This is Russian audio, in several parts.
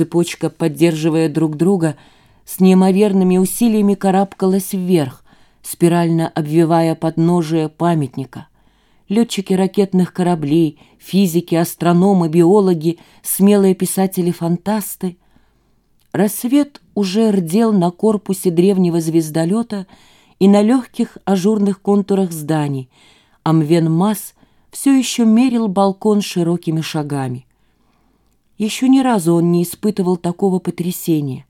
Цепочка, поддерживая друг друга, с неимоверными усилиями карабкалась вверх, спирально обвивая подножие памятника. Летчики ракетных кораблей, физики, астрономы, биологи, смелые писатели-фантасты. Рассвет уже рдел на корпусе древнего звездолета и на легких ажурных контурах зданий, а Мвен Масс все еще мерил балкон широкими шагами. Еще ни разу он не испытывал такого потрясения.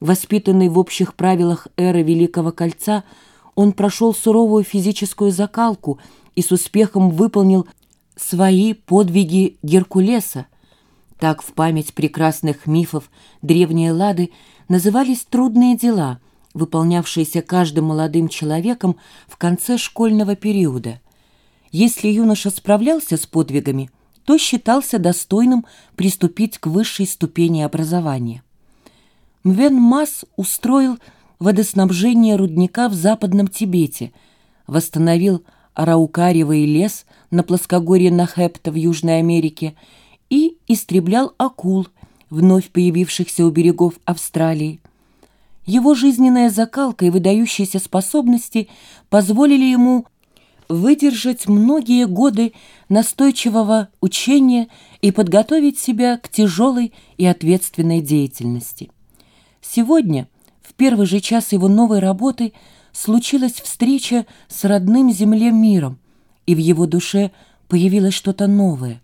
Воспитанный в общих правилах эры Великого Кольца, он прошел суровую физическую закалку и с успехом выполнил свои подвиги Геркулеса. Так в память прекрасных мифов древние лады назывались трудные дела, выполнявшиеся каждым молодым человеком в конце школьного периода. Если юноша справлялся с подвигами, то считался достойным приступить к высшей ступени образования. Мвен Мас устроил водоснабжение рудника в Западном Тибете, восстановил араукариевый лес на плоскогорье Нахепта в Южной Америке и истреблял акул, вновь появившихся у берегов Австралии. Его жизненная закалка и выдающиеся способности позволили ему выдержать многие годы настойчивого учения и подготовить себя к тяжелой и ответственной деятельности. Сегодня, в первый же час его новой работы, случилась встреча с родным земле миром, и в его душе появилось что-то новое.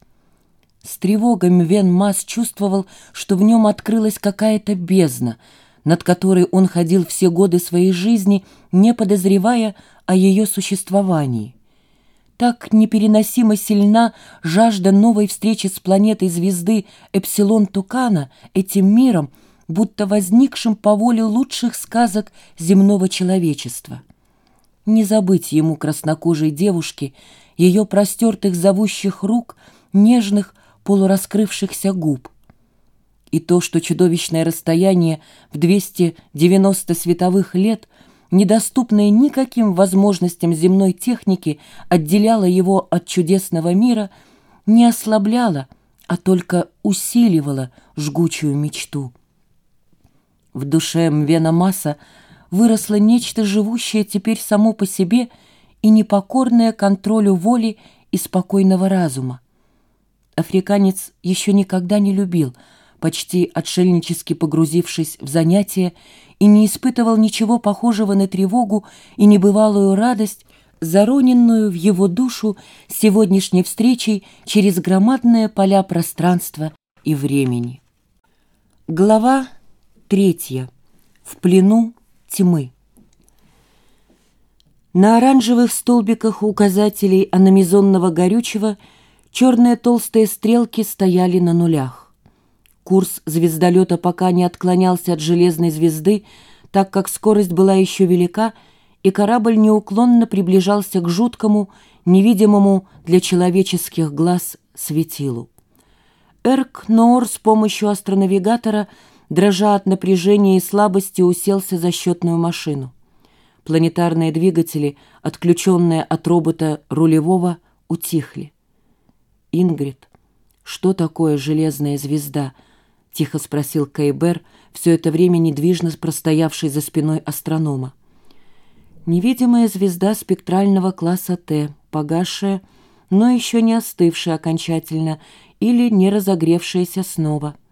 С тревогой Мвен Мас чувствовал, что в нем открылась какая-то бездна, над которой он ходил все годы своей жизни, не подозревая о ее существовании. Так непереносимо сильна жажда новой встречи с планетой звезды Эпсилон Тукана, этим миром, будто возникшим по воле лучших сказок земного человечества. Не забыть ему краснокожей девушки, ее простертых зовущих рук, нежных полураскрывшихся губ. И то, что чудовищное расстояние в 290 световых лет, недоступное никаким возможностям земной техники, отделяло его от чудесного мира, не ослабляло, а только усиливало жгучую мечту. В душе Мвена Масса выросло нечто живущее теперь само по себе и непокорное контролю воли и спокойного разума. Африканец еще никогда не любил, почти отшельнически погрузившись в занятия, и не испытывал ничего похожего на тревогу и небывалую радость, зароненную в его душу сегодняшней встречей через громадные поля пространства и времени. Глава Третье. В плену тьмы. На оранжевых столбиках указателей аномизонного горючего черные толстые стрелки стояли на нулях. Курс звездолета пока не отклонялся от железной звезды, так как скорость была еще велика, и корабль неуклонно приближался к жуткому, невидимому для человеческих глаз светилу. Эрк Ноор с помощью астронавигатора – дрожа от напряжения и слабости, уселся за счетную машину. Планетарные двигатели, отключенные от робота рулевого, утихли. «Ингрид, что такое железная звезда?» — тихо спросил Кейбер, все это время недвижно простоявший за спиной астронома. «Невидимая звезда спектрального класса Т, погасшая, но еще не остывшая окончательно или не разогревшаяся снова —